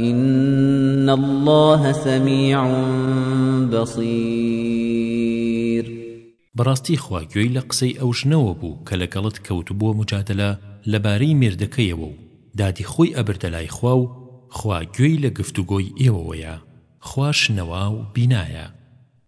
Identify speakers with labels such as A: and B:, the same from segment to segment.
A: ان اللە سمیع بصیر.
B: بەڕاستی خوا گوێی لە قسەی ئەو ژنەوە بوو کە لەگەڵت کەوتبووە موجادەلە لەبارەی مێردەکەیەوە و دادی خۆی ئەبردە لای خوا و خوا گوێی لە گفتوگۆی ئێوەوەیە خوا شنوا و بینایە.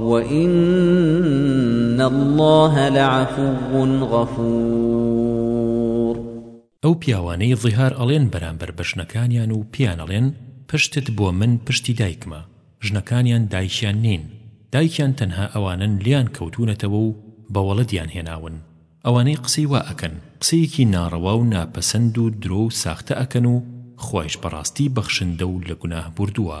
A: وَإِنَّ اللَّهَ لَعَفُوٌّ غَفُورٌ
B: ئەو پیاوانەی ظیهار ئەڵێن بەرامبەر بە ژنەکانیان و پێیان ئەڵێن پشتت بۆ من پشتی دایکمە ژنەکانیان دایکیان نین دایکیان تەنها ئەوانەن لێیان کەوتوونەتەوە و بە وەڵدیان هێناون ئەوانەی قسەی وا ئەکەن قسەیەکی ناڕەوا و ناپەسەند و درۆ و ساختە ئەکەن و خوایش بەڕاستی بەخشندە و لە گوناه
A: بوردووە.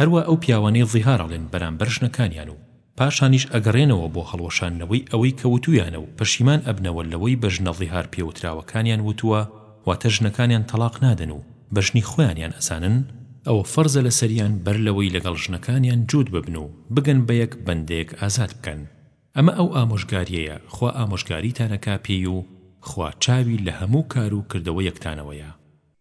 B: هەروا ئەو پیاوانەی ظیهار ئەڵێن بەرامبەر ژنەکانیان و پاشانیش ئەگەڕێنەوە بۆ هەڵوەشاندنەوەی ئەوەی کە وتویانە و پەشیمان ئەبنەوە لەوەی بە ژنە ظیهار پێوتراوەکانیان وتووە واتە ژنەکانیان تەڵاق نادەن و بە ژنی خۆیانیان ئەزانن، ئەوە فەرزە لەسەریان بەر لەوەی لەگەڵ ژنەکانیان جووت ببن و بگەن بە یەک بەندەیەک ئازاد بکەن. ئەمە ئەو ئامۆژگاریەیە خوا ئامۆژگاریتان ئەکا پێی و خوا چاوی لە هەموو کار و
A: کردەوەیەکتانەوەیە.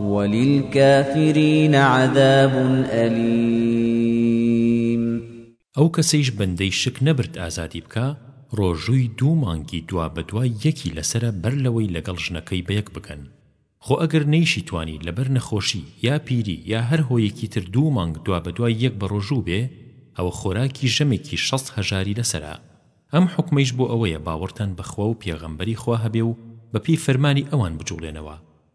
A: وللکافرین عذاب الیم.
B: ئەو کەسەیش بەندەی شک نەبرد ئازادی بکا ڕۆژووی دوو مانگی دوا بەدوای یەکی لەسەرە بەر لەوەی لەگەڵ ژنەکەی بەیەک بگەن خۆ ئەگەر نەیشیتوانی لەبەر نەخۆشی یا پیری یا هەر هۆیەکی تر دوو مانگ دوا بەدوای یەک بەڕۆژوو بێ ئەوە خۆراکی ژەمێکی شەست هەژاری لەسەرە ئەم حوکمەیش بۆ ئەوەیە باوەڕتان بەخوا و پێغەمبەری خوا هەبێ و بەپێی فەرمانی ئەوان بجوڵێنەوە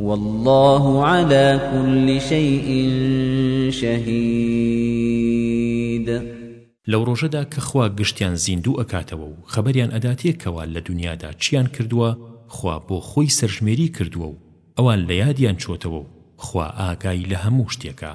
A: واللە علی کل شیء شهید.
B: لەو ڕۆژەدا کە خوا گشتیان زیندوو ئەکاتەوە و خەبەریان ئەداتێ کەوا لە دونیادا چیان کردووە خوا بۆ خۆی سەرژمێری کردووە و ئەوان لە یادیان چۆتەوە و خوا ئاگای لە هەموو شتێکە.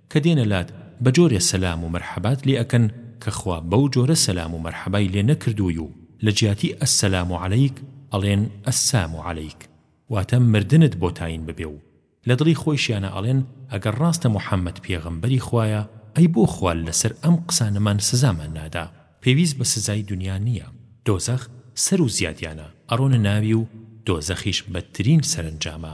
B: کە دێنە لات بە جۆرێ سەلام و مەرحەبات لێ ئەکەن کە خوا بەو جۆرە سەلام و مەرحەبای لێ نەکردووی و لە جیاتی السلام علیک ئەڵێن السام علیک واتە مردنت بۆ تاین ببێ و لە دڵی خۆیشیانا ئەڵێن ئەگەر ڕاستە محمد پێغەمبەری خوایە ئەی بۆ خوا لە سەر ئەم قسانەمان سزامان نادا پێویست بە سزای دونیا نیە دۆزەخ سەر و زیادیانە ئەڕۆنە ناوی و دۆزەخیش بەدترین سەرەنجامە.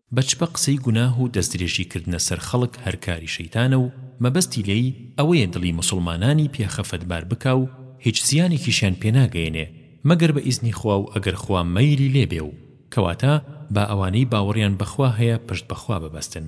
B: بەچپە قسەی گوناه و دەستدرێژی کردنە سەر خەڵک هەر کاری شەیتانە و مەبەستی لێی ئەوەیە دڵی موسڵمانانی پێ خەفەتبار بکا و هیچ زیانێکیشیان پێ ناگەیەنێ مەگەر بە ئیزنی خوا و ئەگەر خوا مەیلی لێ بێ و کەواتە با ئەوانەی باوەڕیان بە خوا هەیە پشت
A: بە خوا ببەستن.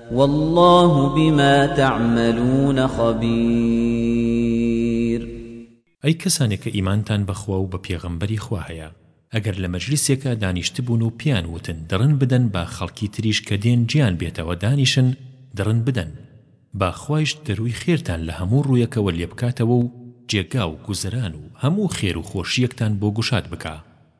A: واللە بما تعملون خبیر.
B: ئەی کەسانێک کە ئیمانتان بە خوا و بە پێغەمبەری خوا هەیە ئەگەر لە مەجلیسێکا دانیشتبوون و پێیان وتن دڕن بدەن با خەڵکی تریش کە دێن جێیان بێتەوە دانیشن دڕن بدەن با خوایش دەرووی خێرتان لە هەموو ڕوویەکەوە لێبکاتەوە و جێگا و گوزەران و هەموو خێر و خۆشییەکتان بۆ گوشاد بکا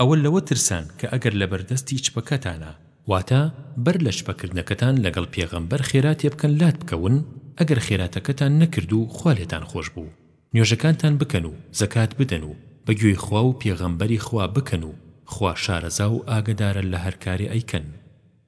B: ئەوە لەوە ترسان کە ئەگەر لەبەردەستی چپەکەتانا، واتە بەر لە چپەکردنەکەتان لەگەڵ پێغەمبەر خێرا تێبکەن لات بکەون، ئەگەر خێراتەکەتان نەکرد و خوا لێتان خۆش بوو، نوێژەکانتان بکەن و زەکات بدەن و بە گوێی خوا و پێغەمبەری خوا بکەن و خوا شارەزا و ئاگەدارە لە هەر کارێ ئەیکەن.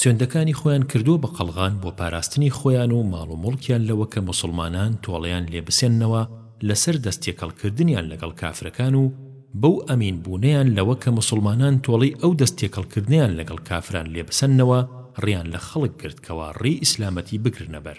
B: سوێندەکانی خۆیان کردووە بە قەڵغان بۆ پاراستنی خۆیان و ماڵ و موڵکیان لەوە کە موسڵمانان تۆڵەیان لێ بسێننەوە لەسەر دەست تێکەڵ کردنیان لەگەڵ کافرەکان و بەو ئەمین بوونەیان لەوە کە موسڵمانان تۆڵەی ئەو دەست تێکەڵ کردنەیان لەگەڵ کافران لێ بسەننەوە ڕیان لە خەڵک
A: گرت کەوا ڕێی ئیسلامەتی بگرنە بەر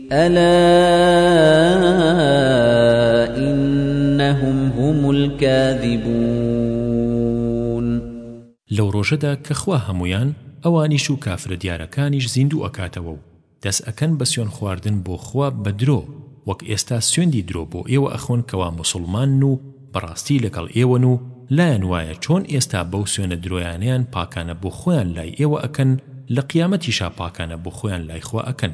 A: الا انهم هم
B: الکاذبون. لەو ڕۆژەدا کە خوا هەموویان، ئەوانیش و کافرە دیارەکانیش زیندوو ئەکاتەوە و دەس ئەکەن بە سوێن خواردن بۆ خوا بە درۆ، وەک ئێستا سوێندی درۆ بۆ ئێوە ئەخۆن کەوا موسڵمانن و بەڕاستی لەگەڵ ئێوەن و لایان وایە چۆن ئێستا بەو سوێنە درۆیانەیان پاکانە بۆ خۆیان لای ئێوە ئەکەن لە قیامەتیشا پاکانە بۆ خۆیان لای خوا ئەکەن.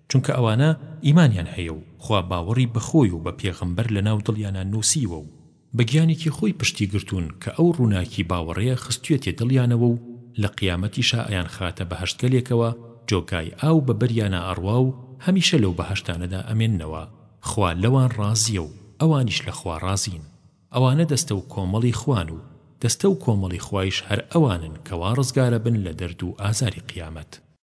B: چونکە ئەوانە ئیمانیان هەیە و خوا باوەڕی بە خۆی و بە پێغەمبەر لە ناو دڵیانا نووسیوە و بە گیانێکی خۆی پشتی گرتوون کە ئەو ڕووناکی باوەڕەیە خستویەتێ دڵیانەوە و لە قیامەتیشا ئەیانخاتە بەهەشتگەلێکەوە جۆگای ئاو بە بەریانا ئەڕوا و هەمیشە لەو بەهەشتانەدا ئەمێننەوە خوا لەوان ڕازیە و ئەوانیش لە خوا ڕازین ئەوانە دەستە و کۆمەڵی خوان و دەستە و کۆمەڵی خوایش هەر ئەوانن کەوا ڕزگارەبن لە دەرد و ئازاری قیامەت.